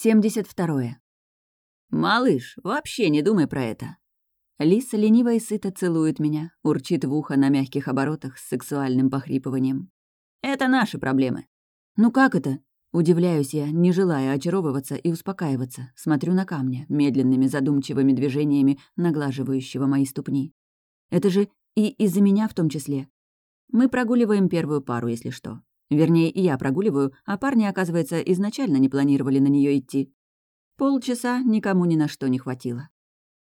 72. «Малыш, вообще не думай про это». Лиса лениво и сыто целует меня, урчит в ухо на мягких оборотах с сексуальным похрипыванием. «Это наши проблемы». «Ну как это?» Удивляюсь я, не желая очаровываться и успокаиваться, смотрю на камня, медленными задумчивыми движениями, наглаживающего мои ступни. Это же и из-за меня в том числе. Мы прогуливаем первую пару, если что. Вернее, и я прогуливаю, а парни, оказывается, изначально не планировали на нее идти. Полчаса никому ни на что не хватило.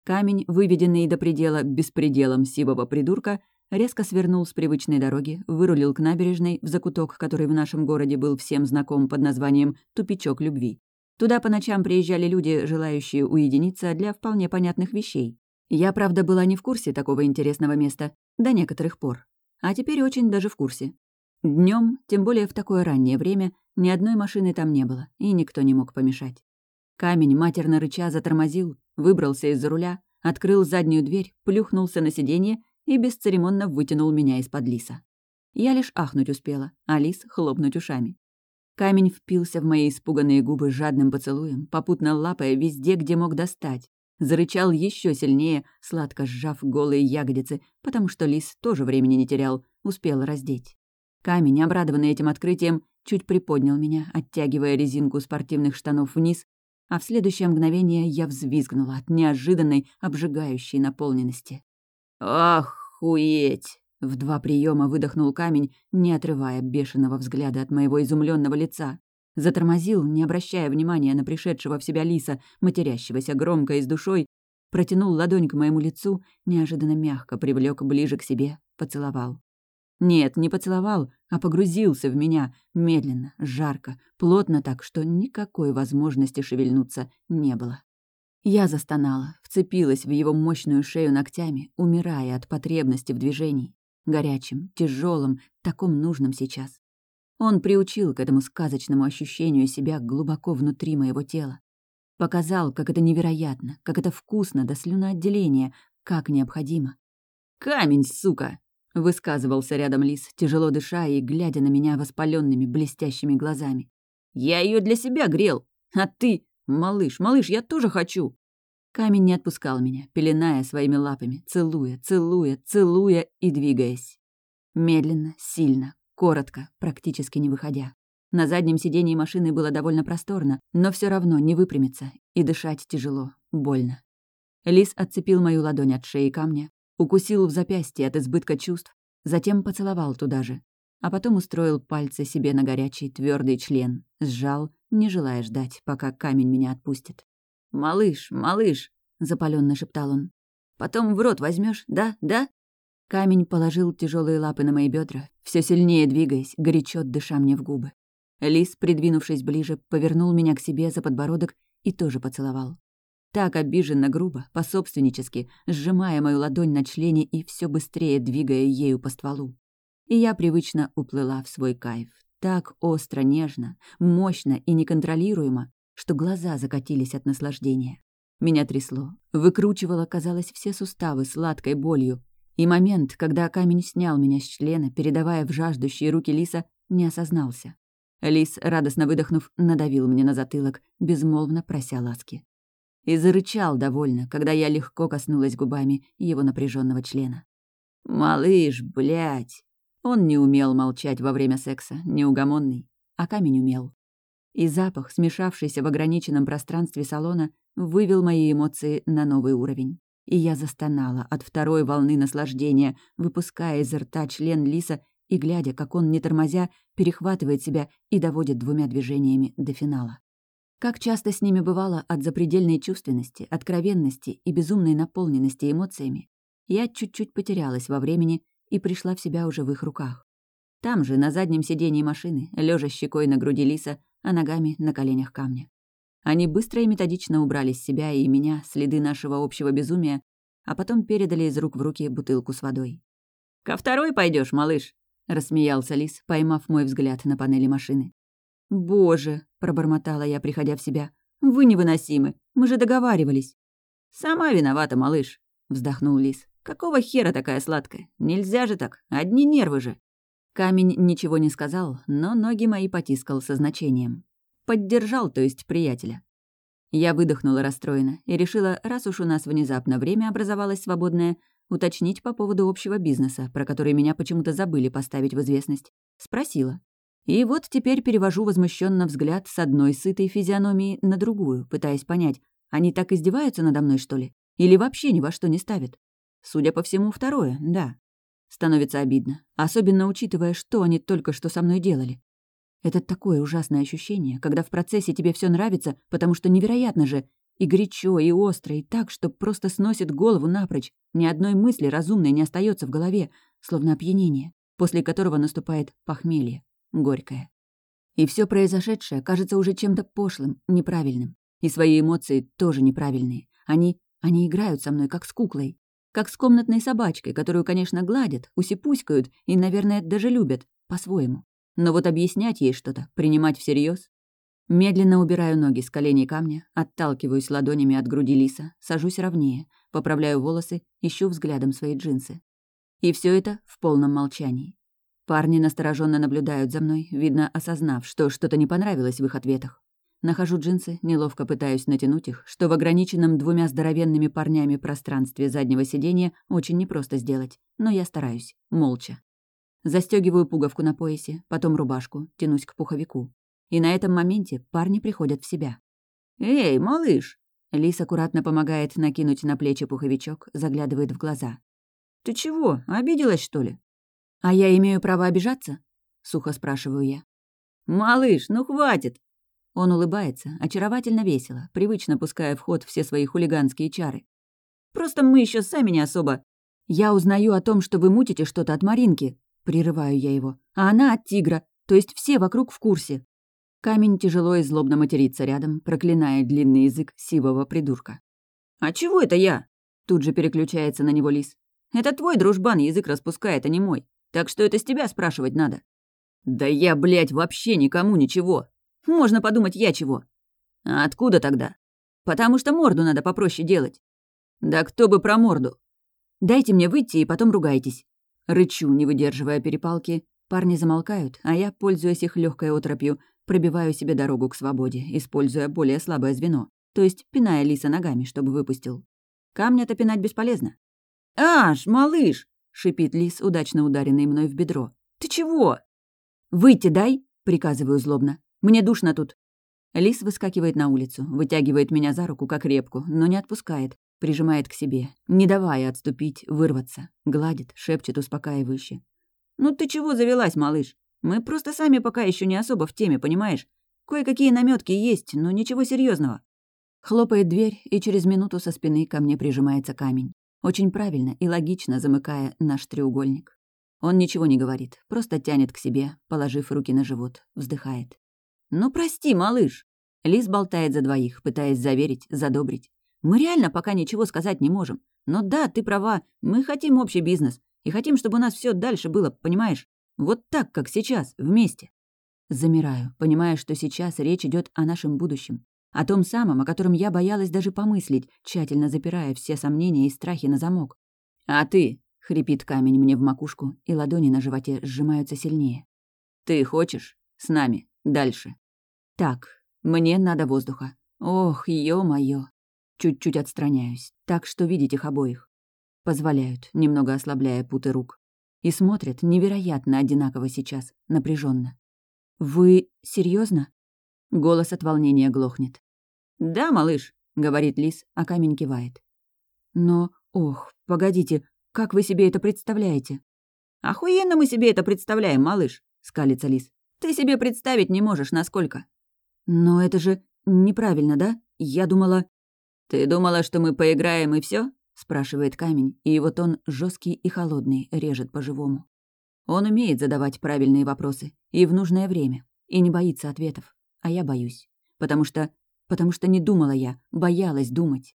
Камень, выведенный до предела беспределом сивого придурка, резко свернул с привычной дороги, вырулил к набережной в закуток, который в нашем городе был всем знаком под названием «Тупичок любви». Туда по ночам приезжали люди, желающие уединиться для вполне понятных вещей. Я, правда, была не в курсе такого интересного места до некоторых пор. А теперь очень даже в курсе. Днем, тем более в такое раннее время, ни одной машины там не было, и никто не мог помешать. Камень, матерно рыча, затормозил, выбрался из-за руля, открыл заднюю дверь, плюхнулся на сиденье и бесцеремонно вытянул меня из-под лиса. Я лишь ахнуть успела, а лис — хлопнуть ушами. Камень впился в мои испуганные губы жадным поцелуем, попутно лапая везде, где мог достать. Зарычал еще сильнее, сладко сжав голые ягодицы, потому что лис тоже времени не терял, успел раздеть. Камень, обрадованный этим открытием, чуть приподнял меня, оттягивая резинку спортивных штанов вниз, а в следующее мгновение я взвизгнула от неожиданной, обжигающей наполненности. «Охуеть!» — в два приема выдохнул камень, не отрывая бешеного взгляда от моего изумленного лица. Затормозил, не обращая внимания на пришедшего в себя лиса, матерящегося громко и с душой, протянул ладонь к моему лицу, неожиданно мягко привлек ближе к себе, поцеловал. Нет, не поцеловал, а погрузился в меня, медленно, жарко, плотно так, что никакой возможности шевельнуться не было. Я застонала, вцепилась в его мощную шею ногтями, умирая от потребности в движении. Горячем, тяжелом, таком нужном сейчас. Он приучил к этому сказочному ощущению себя глубоко внутри моего тела. Показал, как это невероятно, как это вкусно до слюноотделения, как необходимо. «Камень, сука!» — высказывался рядом лис, тяжело дыша и глядя на меня воспаленными блестящими глазами. «Я ее для себя грел, а ты «Малыш, малыш, я тоже хочу!» Камень не отпускал меня, пеленая своими лапами, целуя, целуя, целуя и двигаясь. Медленно, сильно, коротко, практически не выходя. На заднем сидении машины было довольно просторно, но все равно не выпрямиться, и дышать тяжело, больно. Лис отцепил мою ладонь от шеи камня, укусил в запястье от избытка чувств, затем поцеловал туда же, а потом устроил пальцы себе на горячий твердый член, сжал не желая ждать, пока камень меня отпустит. «Малыш, малыш!» — запаленно шептал он. «Потом в рот возьмешь, да, да?» Камень положил тяжелые лапы на мои бедра, все сильнее двигаясь, горячо дыша мне в губы. Лис, придвинувшись ближе, повернул меня к себе за подбородок и тоже поцеловал. Так обиженно грубо, пособственнически, сжимая мою ладонь на члене и все быстрее двигая ею по стволу. И я привычно уплыла в свой кайф, так остро, нежно, мощно и неконтролируемо, что глаза закатились от наслаждения. Меня трясло, выкручивало, казалось, все суставы сладкой болью, и момент, когда камень снял меня с члена, передавая в жаждущие руки лиса, не осознался. Лис, радостно выдохнув, надавил мне на затылок, безмолвно прося ласки. И зарычал довольно, когда я легко коснулась губами его напряженного члена. «Малыш, блядь!» Он не умел молчать во время секса, неугомонный, а камень умел. И запах, смешавшийся в ограниченном пространстве салона, вывел мои эмоции на новый уровень. И я застонала от второй волны наслаждения, выпуская из рта член лиса и глядя, как он, не тормозя, перехватывает себя и доводит двумя движениями до финала. Как часто с ними бывало от запредельной чувственности, откровенности и безумной наполненности эмоциями, я чуть-чуть потерялась во времени и пришла в себя уже в их руках. Там же, на заднем сиденье машины, лежа щекой на груди лиса, а ногами на коленях камня. Они быстро и методично убрали с себя и меня следы нашего общего безумия, а потом передали из рук в руки бутылку с водой. «Ко второй пойдешь, малыш?» — рассмеялся лис, поймав мой взгляд на панели машины. «Боже!» — пробормотала я, приходя в себя. «Вы невыносимы! Мы же договаривались!» «Сама виновата, малыш!» — вздохнул лис. Какого хера такая сладкая? Нельзя же так, одни нервы же. Камень ничего не сказал, но ноги мои потискал со значением. Поддержал, то есть, приятеля. Я выдохнула расстроенно и решила, раз уж у нас внезапно время образовалось свободное, уточнить по поводу общего бизнеса, про который меня почему-то забыли поставить в известность. Спросила. И вот теперь перевожу возмущенно взгляд с одной сытой физиономии на другую, пытаясь понять, они так издеваются надо мной, что ли? Или вообще ни во что не ставят? Судя по всему, второе, да. Становится обидно, особенно учитывая, что они только что со мной делали. Это такое ужасное ощущение, когда в процессе тебе все нравится, потому что невероятно же, и горячо, и остро, и так, что просто сносит голову напрочь. Ни одной мысли разумной не остается в голове, словно опьянение, после которого наступает похмелье, горькое. И все произошедшее кажется уже чем-то пошлым, неправильным. И свои эмоции тоже неправильные. Они, они играют со мной, как с куклой. Как с комнатной собачкой, которую, конечно, гладят, усипуськают и, наверное, даже любят, по-своему. Но вот объяснять ей что-то, принимать всерьез. Медленно убираю ноги с коленей камня, отталкиваюсь ладонями от груди лиса, сажусь ровнее, поправляю волосы, ищу взглядом свои джинсы. И все это в полном молчании. Парни настороженно наблюдают за мной, видно, осознав, что что-то не понравилось в их ответах. Нахожу джинсы, неловко пытаюсь натянуть их, что в ограниченном двумя здоровенными парнями пространстве заднего сиденья очень непросто сделать, но я стараюсь, молча. Застегиваю пуговку на поясе, потом рубашку, тянусь к пуховику. И на этом моменте парни приходят в себя. «Эй, малыш!» Лис аккуратно помогает накинуть на плечи пуховичок, заглядывает в глаза. «Ты чего, обиделась, что ли?» «А я имею право обижаться?» — сухо спрашиваю я. «Малыш, ну хватит!» Он улыбается, очаровательно весело, привычно пуская в ход все свои хулиганские чары. «Просто мы еще сами не особо...» «Я узнаю о том, что вы мутите что-то от Маринки», Прерываю я его. А она от тигра, то есть все вокруг в курсе. Камень тяжело и злобно матерится рядом, проклиная длинный язык сивого придурка. «А чего это я?» Тут же переключается на него лис. «Это твой дружбан язык распускает, а не мой. Так что это с тебя спрашивать надо». «Да я, блядь, вообще никому ничего. Можно подумать, я чего». «А откуда тогда?» «Потому что морду надо попроще делать». «Да кто бы про морду?» «Дайте мне выйти и потом ругайтесь». Рычу, не выдерживая перепалки. Парни замолкают, а я, пользуясь их легкой отропью, пробиваю себе дорогу к свободе, используя более слабое звено, то есть пиная лиса ногами, чтобы выпустил. Камня-то пинать бесполезно. «Аж, малыш!» — шипит лис, удачно ударенный мной в бедро. «Ты чего?» «Выйти дай!» — приказываю злобно. «Мне душно тут!» Лис выскакивает на улицу, вытягивает меня за руку, как репку, но не отпускает, Прижимает к себе, не давая отступить, вырваться. Гладит, шепчет успокаивающе. «Ну ты чего завелась, малыш? Мы просто сами пока еще не особо в теме, понимаешь? Кое-какие наметки есть, но ничего серьезного. Хлопает дверь, и через минуту со спины ко мне прижимается камень. Очень правильно и логично замыкая наш треугольник. Он ничего не говорит, просто тянет к себе, положив руки на живот, вздыхает. «Ну прости, малыш!» Лис болтает за двоих, пытаясь заверить, задобрить. Мы реально пока ничего сказать не можем. Но да, ты права, мы хотим общий бизнес. И хотим, чтобы у нас все дальше было, понимаешь? Вот так, как сейчас, вместе. Замираю, понимая, что сейчас речь идет о нашем будущем. О том самом, о котором я боялась даже помыслить, тщательно запирая все сомнения и страхи на замок. «А ты?» — хрипит камень мне в макушку, и ладони на животе сжимаются сильнее. «Ты хочешь? С нами. Дальше». «Так, мне надо воздуха. Ох, ё-моё, Чуть-чуть отстраняюсь, так что видеть их обоих. Позволяют, немного ослабляя путы рук. И смотрят невероятно одинаково сейчас, напряженно. «Вы серьезно? Голос от волнения глохнет. «Да, малыш», — говорит Лис, а камень кивает. «Но, ох, погодите, как вы себе это представляете?» «Охуенно мы себе это представляем, малыш», — скалится Лис. «Ты себе представить не можешь, насколько». «Но это же неправильно, да? Я думала...» «Ты думала, что мы поиграем и все? спрашивает камень, и его тон жесткий и холодный, режет по-живому. Он умеет задавать правильные вопросы, и в нужное время, и не боится ответов. А я боюсь. Потому что... Потому что не думала я, боялась думать.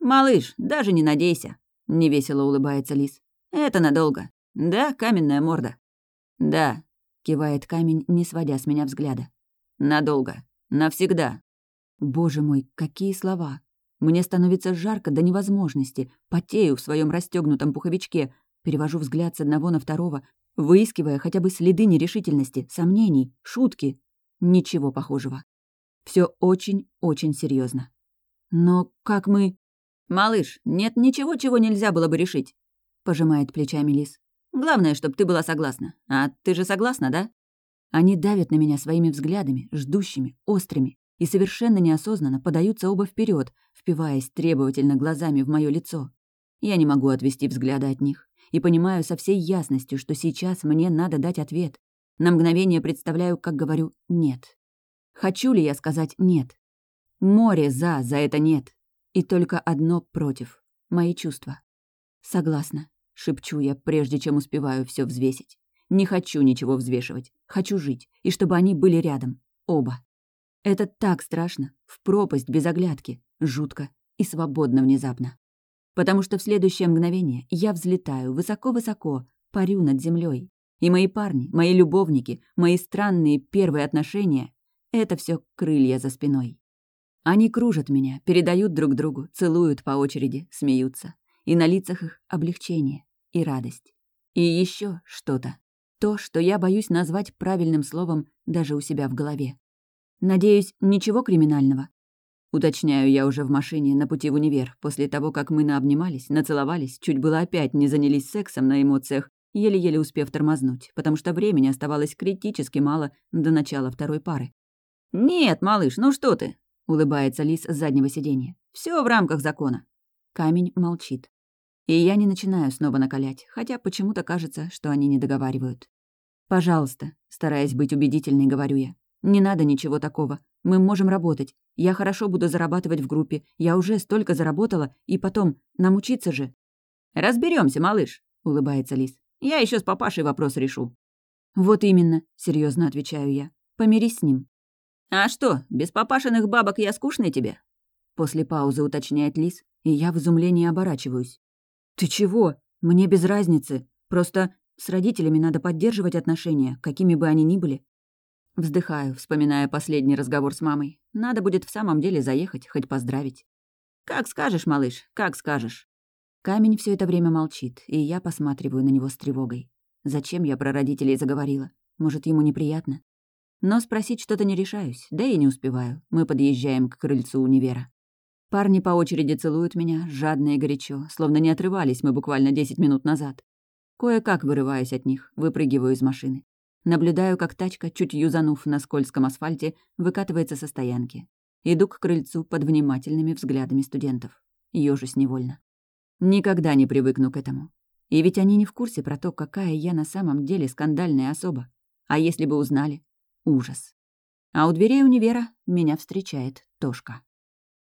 «Малыш, даже не надейся», — невесело улыбается лис. «Это надолго. Да, каменная морда». «Да», — кивает камень, не сводя с меня взгляда. «Надолго. Навсегда». Боже мой, какие слова! Мне становится жарко до невозможности, потею в своем расстегнутом пуховичке, перевожу взгляд с одного на второго, выискивая хотя бы следы нерешительности, сомнений, шутки. Ничего похожего. Все очень-очень серьезно. Но как мы... «Малыш, нет ничего, чего нельзя было бы решить», — пожимает плечами Лис. «Главное, чтобы ты была согласна. А ты же согласна, да?» Они давят на меня своими взглядами, ждущими, острыми, и совершенно неосознанно подаются оба вперед, впиваясь требовательно глазами в мое лицо. Я не могу отвести взгляда от них и понимаю со всей ясностью, что сейчас мне надо дать ответ. На мгновение представляю, как говорю «нет». Хочу ли я сказать «нет»? Море «за», за это «нет». И только одно против — мои чувства. Согласна, шепчу я, прежде чем успеваю все взвесить. Не хочу ничего взвешивать. Хочу жить, и чтобы они были рядом. Оба. Это так страшно. В пропасть без оглядки. Жутко и свободно внезапно. Потому что в следующее мгновение я взлетаю высоко-высоко, парю над землей. И мои парни, мои любовники, мои странные первые отношения — это все крылья за спиной. Они кружат меня, передают друг другу, целуют по очереди, смеются. И на лицах их облегчение и радость. И еще что-то. То, что я боюсь назвать правильным словом даже у себя в голове. Надеюсь, ничего криминального. Уточняю я уже в машине на пути в универ, после того, как мы наобнимались, нацеловались, чуть было опять не занялись сексом на эмоциях, еле-еле успев тормознуть, потому что времени оставалось критически мало до начала второй пары. «Нет, малыш, ну что ты?» — улыбается Лис с заднего сиденья. Все в рамках закона». Камень молчит. И я не начинаю снова накалять, хотя почему-то кажется, что они не договаривают. «Пожалуйста», — стараясь быть убедительной, говорю я. «Не надо ничего такого. Мы можем работать. Я хорошо буду зарабатывать в группе. Я уже столько заработала, и потом, нам учиться же». Разберемся, малыш», — улыбается Лис. «Я еще с папашей вопрос решу». «Вот именно», — серьезно отвечаю я. «Помирись с ним». «А что, без папашиных бабок я скучный тебе?» После паузы уточняет Лис, и я в изумлении оборачиваюсь. «Ты чего? Мне без разницы. Просто с родителями надо поддерживать отношения, какими бы они ни были». Вздыхаю, вспоминая последний разговор с мамой. Надо будет в самом деле заехать, хоть поздравить. «Как скажешь, малыш, как скажешь». Камень все это время молчит, и я посматриваю на него с тревогой. Зачем я про родителей заговорила? Может, ему неприятно? Но спросить что-то не решаюсь, да и не успеваю. Мы подъезжаем к крыльцу универа. Парни по очереди целуют меня, жадно и горячо, словно не отрывались мы буквально 10 минут назад. Кое-как вырываюсь от них, выпрыгиваю из машины. Наблюдаю, как тачка, чуть юзанув на скользком асфальте, выкатывается со стоянки. Иду к крыльцу под внимательными взглядами студентов. Ёжусь невольно. Никогда не привыкну к этому. И ведь они не в курсе про то, какая я на самом деле скандальная особа. А если бы узнали, Ужас. А у дверей универа меня встречает Тошка.